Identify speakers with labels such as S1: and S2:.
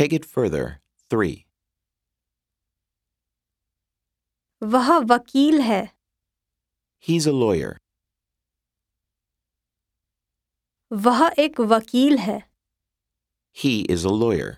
S1: Take it further. 3.
S2: वह वकील है
S1: He's a lawyer.
S2: वह एक वकील है
S1: He is a lawyer.